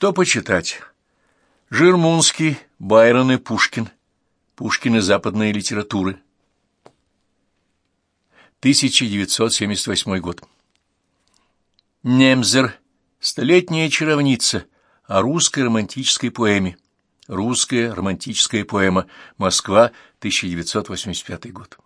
Что почитать? Жирмунский, Байрон и Пушкин. Пушкин и западные литературы. 1978 год. Немзер. Столетняя чаровница о русской романтической поэме. Русская романтическая поэма. Москва, 1985 год.